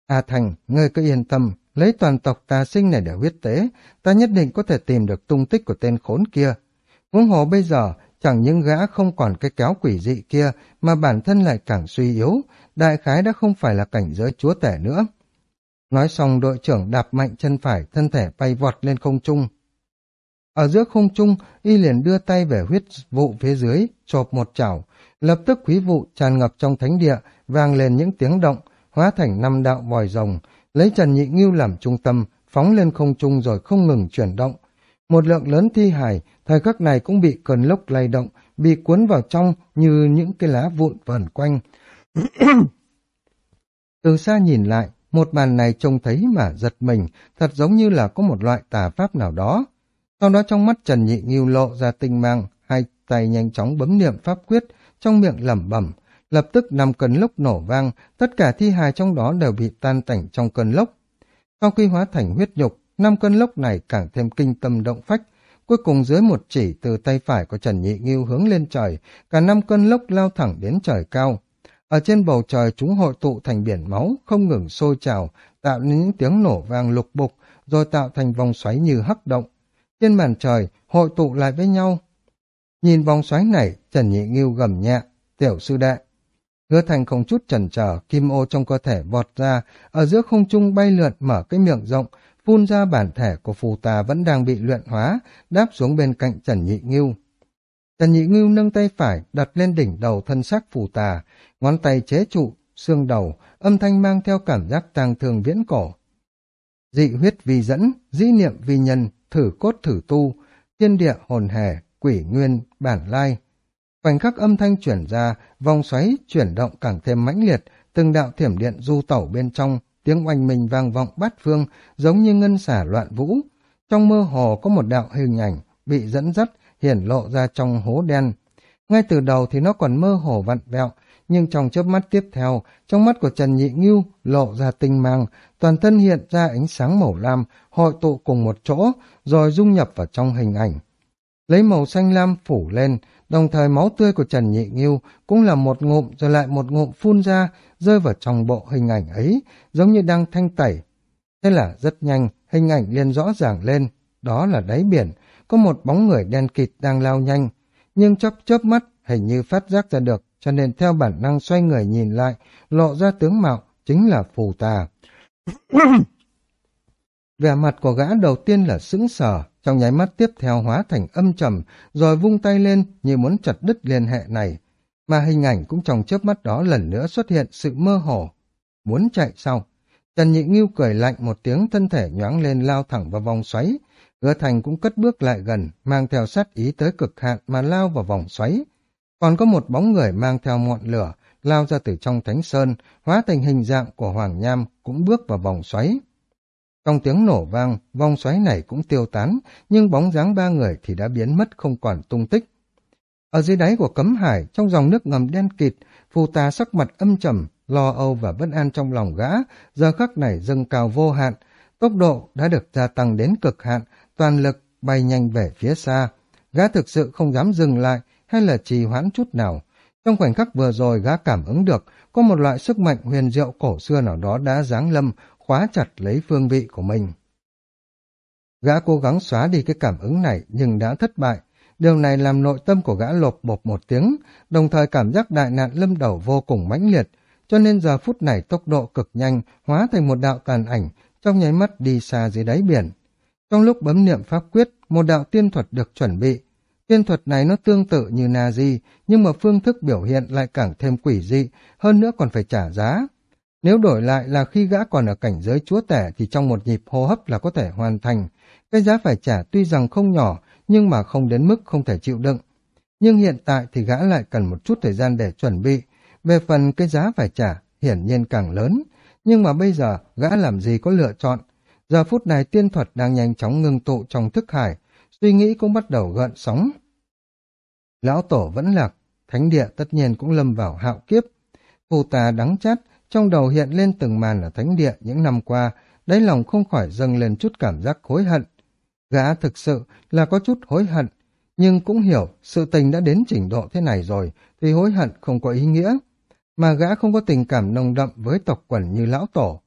S1: À Thành, ngươi cứ yên tâm, lấy toàn tộc tà sinh này để huyết tế, ta nhất định có thể tìm được tung tích của tên khốn kia. Huống hồ bây giờ, Chẳng những gã không còn cái kéo quỷ dị kia mà bản thân lại càng suy yếu, đại khái đã không phải là cảnh giới chúa tể nữa. Nói xong đội trưởng đạp mạnh chân phải, thân thể bay vọt lên không trung. Ở giữa không trung, y liền đưa tay về huyết vụ phía dưới, chộp một chảo, lập tức quý vụ tràn ngập trong thánh địa, vang lên những tiếng động, hóa thành năm đạo vòi rồng, lấy Trần Nhị Ngưu làm trung tâm, phóng lên không trung rồi không ngừng chuyển động. Một lượng lớn thi hải thời khắc này cũng bị cơn lốc lay động, bị cuốn vào trong như những cái lá vụn vẩn quanh. Từ xa nhìn lại, một màn này trông thấy mà giật mình, thật giống như là có một loại tà pháp nào đó. Sau đó trong mắt Trần Nhị Nghiêu lộ ra tinh mang, hai tay nhanh chóng bấm niệm pháp quyết, trong miệng lẩm bẩm. Lập tức năm cơn lốc nổ vang, tất cả thi hài trong đó đều bị tan tảnh trong cơn lốc. Sau khi hóa thành huyết nhục, năm cơn lốc này càng thêm kinh tâm động phách. Cuối cùng dưới một chỉ từ tay phải của Trần Nhị Nghiêu hướng lên trời, cả năm cơn lốc lao thẳng đến trời cao. Ở trên bầu trời chúng hội tụ thành biển máu, không ngừng sôi trào, tạo nên những tiếng nổ vang lục bục, rồi tạo thành vòng xoáy như hắc động. Trên màn trời, hội tụ lại với nhau. Nhìn vòng xoáy này, Trần Nhị Nghiêu gầm nhẹ, tiểu sư đệ. Hứa thành không chút chần chờ, kim ô trong cơ thể vọt ra, ở giữa không trung bay lượn mở cái miệng rộng, phun ra bản thể của phù tà vẫn đang bị luyện hóa, đáp xuống bên cạnh Trần Nhị Nghiêu. Trần Nhị Ngưu nâng tay phải đặt lên đỉnh đầu thân xác phù tà, ngón tay chế trụ, xương đầu, âm thanh mang theo cảm giác tang thường viễn cổ. Dị huyết vi dẫn, dĩ niệm vi nhân, thử cốt thử tu, thiên địa hồn hề, quỷ nguyên, bản lai. Khoảnh khắc âm thanh chuyển ra, vòng xoáy chuyển động càng thêm mãnh liệt, từng đạo thiểm điện du tẩu bên trong, tiếng oanh mình vang vọng bát phương, giống như ngân xả loạn vũ. Trong mơ hồ có một đạo hình ảnh, bị dẫn dắt, hiển lộ ra trong hố đen. Ngay từ đầu thì nó còn mơ hồ vặn vẹo, nhưng trong chớp mắt tiếp theo, trong mắt của Trần Nhị Ngưu lộ ra tinh mang, toàn thân hiện ra ánh sáng màu lam, hội tụ cùng một chỗ, rồi dung nhập vào trong hình ảnh. Lấy màu xanh lam phủ lên, đồng thời máu tươi của Trần Nhị Ngưu cũng là một ngụm rồi lại một ngụm phun ra, rơi vào trong bộ hình ảnh ấy, giống như đang thanh tẩy. Thế là rất nhanh, hình ảnh liền rõ ràng lên, đó là đáy biển, có một bóng người đen kịt đang lao nhanh, nhưng chớp chớp mắt hình như phát giác ra được, cho nên theo bản năng xoay người nhìn lại, lộ ra tướng mạo, chính là phù tà. Vẻ mặt của gã đầu tiên là sững sờ, trong nháy mắt tiếp theo hóa thành âm trầm, rồi vung tay lên như muốn chặt đứt liên hệ này. Mà hình ảnh cũng trong chớp mắt đó lần nữa xuất hiện sự mơ hồ. Muốn chạy sau. Trần Nhị Nghiêu cười lạnh một tiếng thân thể nhoáng lên lao thẳng vào vòng xoáy, Hứa Thành cũng cất bước lại gần, mang theo sát ý tới cực hạn mà lao vào vòng xoáy. Còn có một bóng người mang theo ngọn lửa, lao ra từ trong thánh sơn, hóa thành hình dạng của Hoàng Nham, cũng bước vào vòng xoáy. Trong tiếng nổ vang, vòng xoáy này cũng tiêu tán, nhưng bóng dáng ba người thì đã biến mất không còn tung tích. Ở dưới đáy của cấm hải, trong dòng nước ngầm đen kịt, phù tà sắc mặt âm trầm, lo âu và bất an trong lòng gã, giờ khắc này dâng cao vô hạn, tốc độ đã được gia tăng đến cực hạn, toàn lực bay nhanh về phía xa. Gã thực sự không dám dừng lại hay là trì hoãn chút nào. Trong khoảnh khắc vừa rồi gã cảm ứng được có một loại sức mạnh huyền diệu cổ xưa nào đó đã giáng lâm, khóa chặt lấy phương vị của mình. Gã cố gắng xóa đi cái cảm ứng này nhưng đã thất bại. Điều này làm nội tâm của gã lột bột một tiếng, đồng thời cảm giác đại nạn lâm đầu vô cùng mãnh liệt, cho nên giờ phút này tốc độ cực nhanh hóa thành một đạo tàn ảnh, trong nháy mắt đi xa dưới đáy biển. Trong lúc bấm niệm pháp quyết, một đạo tiên thuật được chuẩn bị. Tiên thuật này nó tương tự như na di, nhưng mà phương thức biểu hiện lại càng thêm quỷ dị, hơn nữa còn phải trả giá. Nếu đổi lại là khi gã còn ở cảnh giới chúa tể thì trong một nhịp hô hấp là có thể hoàn thành. Cái giá phải trả tuy rằng không nhỏ, nhưng mà không đến mức không thể chịu đựng. Nhưng hiện tại thì gã lại cần một chút thời gian để chuẩn bị. Về phần cái giá phải trả, hiển nhiên càng lớn. Nhưng mà bây giờ, gã làm gì có lựa chọn, Giờ phút này tiên thuật đang nhanh chóng ngưng tụ trong thức hải, suy nghĩ cũng bắt đầu gợn sóng. Lão tổ vẫn lạc, thánh địa tất nhiên cũng lâm vào hạo kiếp. Phù tà đắng chát, trong đầu hiện lên từng màn ở thánh địa những năm qua, đáy lòng không khỏi dâng lên chút cảm giác khối hận. Gã thực sự là có chút hối hận, nhưng cũng hiểu sự tình đã đến trình độ thế này rồi, thì hối hận không có ý nghĩa. Mà gã không có tình cảm nồng đậm với tộc quần như lão tổ,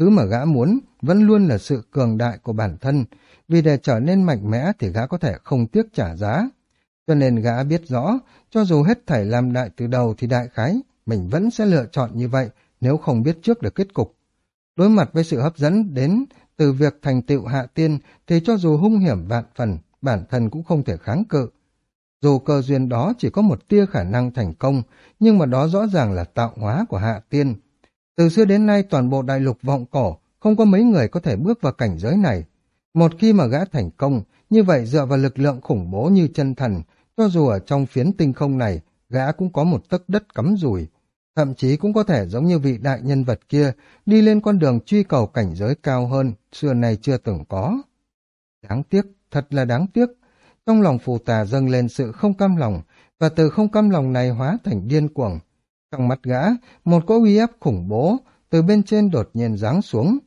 S1: Thứ mà gã muốn vẫn luôn là sự cường đại của bản thân, vì để trở nên mạnh mẽ thì gã có thể không tiếc trả giá. Cho nên gã biết rõ, cho dù hết thảy làm đại từ đầu thì đại khái, mình vẫn sẽ lựa chọn như vậy nếu không biết trước được kết cục. Đối mặt với sự hấp dẫn đến từ việc thành tựu hạ tiên thì cho dù hung hiểm vạn phần, bản thân cũng không thể kháng cự. Dù cơ duyên đó chỉ có một tia khả năng thành công, nhưng mà đó rõ ràng là tạo hóa của hạ tiên, từ xưa đến nay toàn bộ đại lục vọng cổ không có mấy người có thể bước vào cảnh giới này. Một khi mà gã thành công, như vậy dựa vào lực lượng khủng bố như chân thần, cho dù ở trong phiến tinh không này, gã cũng có một tấc đất cắm rùi. Thậm chí cũng có thể giống như vị đại nhân vật kia, đi lên con đường truy cầu cảnh giới cao hơn, xưa này chưa từng có. Đáng tiếc, thật là đáng tiếc. Trong lòng phù tà dâng lên sự không cam lòng, và từ không cam lòng này hóa thành điên cuồng. Trong mắt gã, một cỗ uy áp khủng bố, từ bên trên đột nhiên giáng xuống.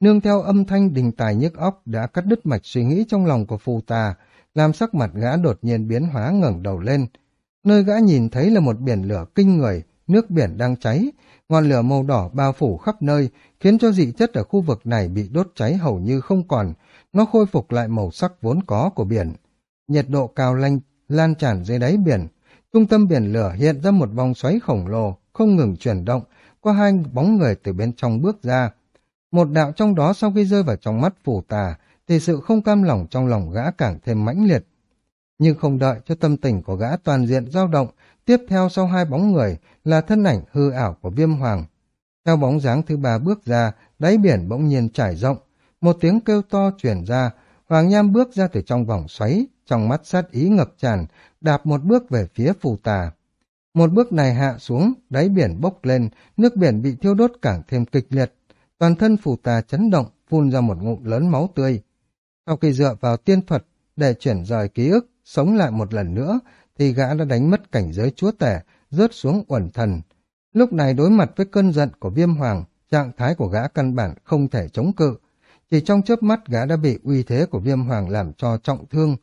S1: Nương theo âm thanh đình tài nhức óc đã cắt đứt mạch suy nghĩ trong lòng của phù tà, làm sắc mặt gã đột nhiên biến hóa ngẩng đầu lên. Nơi gã nhìn thấy là một biển lửa kinh người, nước biển đang cháy, ngọn lửa màu đỏ bao phủ khắp nơi, khiến cho dị chất ở khu vực này bị đốt cháy hầu như không còn, nó khôi phục lại màu sắc vốn có của biển. Nhiệt độ cao lanh lan tràn dưới đáy biển, trung tâm biển lửa hiện ra một vòng xoáy khổng lồ, không ngừng chuyển động, có hai bóng người từ bên trong bước ra. Một đạo trong đó sau khi rơi vào trong mắt phủ tà, thì sự không cam lòng trong lòng gã càng thêm mãnh liệt. Nhưng không đợi cho tâm tình của gã toàn diện dao động, tiếp theo sau hai bóng người là thân ảnh hư ảo của viêm hoàng. Theo bóng dáng thứ ba bước ra, đáy biển bỗng nhiên trải rộng, một tiếng kêu to truyền ra, Hoàng Nham bước ra từ trong vòng xoáy, trong mắt sát ý ngập tràn, đạp một bước về phía phù tà. Một bước này hạ xuống, đáy biển bốc lên, nước biển bị thiêu đốt càng thêm kịch liệt. Toàn thân phù tà chấn động, phun ra một ngụm lớn máu tươi. Sau khi dựa vào tiên thuật để chuyển rời ký ức, sống lại một lần nữa, thì gã đã đánh mất cảnh giới chúa tể, rớt xuống uẩn thần. Lúc này đối mặt với cơn giận của viêm hoàng, trạng thái của gã căn bản không thể chống cự. Chỉ trong chớp mắt gã đã bị uy thế của viêm hoàng làm cho trọng thương.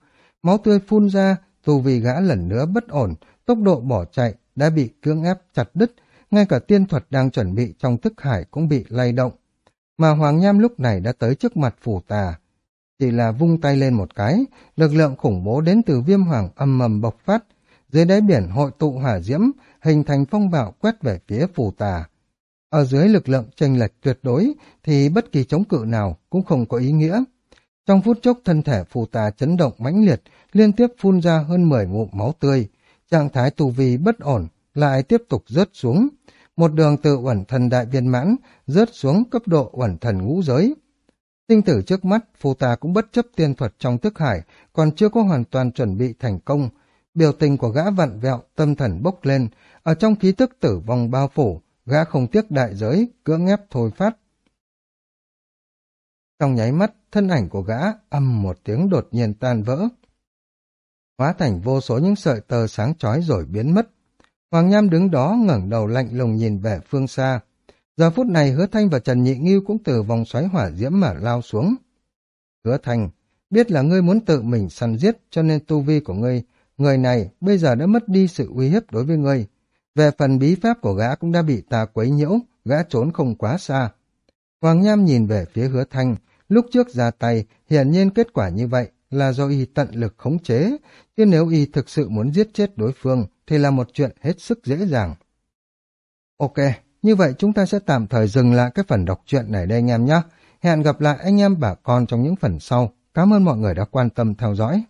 S1: Máu tươi phun ra, tù vì gã lần nữa bất ổn, tốc độ bỏ chạy đã bị cưỡng ép chặt đứt, ngay cả tiên thuật đang chuẩn bị trong thức hải cũng bị lay động. Mà Hoàng Nham lúc này đã tới trước mặt phủ tà. Chỉ là vung tay lên một cái, lực lượng khủng bố đến từ viêm hoàng âm mầm bộc phát, dưới đáy biển hội tụ hỏa diễm, hình thành phong bạo quét về phía phù tà. Ở dưới lực lượng chênh lệch tuyệt đối thì bất kỳ chống cự nào cũng không có ý nghĩa. Trong phút chốc thân thể phù tà chấn động mãnh liệt, liên tiếp phun ra hơn 10 ngụm máu tươi. Trạng thái tù vi bất ổn, lại tiếp tục rớt xuống. Một đường từ uẩn thần đại viên mãn, rớt xuống cấp độ uẩn thần ngũ giới. Tinh tử trước mắt, phù tà cũng bất chấp tiên thuật trong thức hải, còn chưa có hoàn toàn chuẩn bị thành công. Biểu tình của gã vặn vẹo, tâm thần bốc lên, ở trong khí tức tử vong bao phủ, gã không tiếc đại giới, cưỡng ép thôi phát. Trong nháy mắt, thân ảnh của gã âm một tiếng đột nhiên tan vỡ. Hóa thành vô số những sợi tơ sáng chói rồi biến mất. Hoàng Nham đứng đó ngẩng đầu lạnh lùng nhìn về phương xa. Giờ phút này Hứa Thanh và Trần Nhị Nghiêu cũng từ vòng xoáy hỏa diễm mà lao xuống. Hứa Thanh, biết là ngươi muốn tự mình săn giết cho nên tu vi của ngươi, người này bây giờ đã mất đi sự uy hiếp đối với ngươi. Về phần bí pháp của gã cũng đã bị ta quấy nhiễu, gã trốn không quá xa. Hoàng Nham nhìn về phía hứa thanh, lúc trước ra tay, hiển nhiên kết quả như vậy là do y tận lực khống chế, chứ nếu y thực sự muốn giết chết đối phương thì là một chuyện hết sức dễ dàng. Ok, như vậy chúng ta sẽ tạm thời dừng lại cái phần đọc truyện này đây anh em nhé. Hẹn gặp lại anh em bà con trong những phần sau. Cảm ơn mọi người đã quan tâm theo dõi.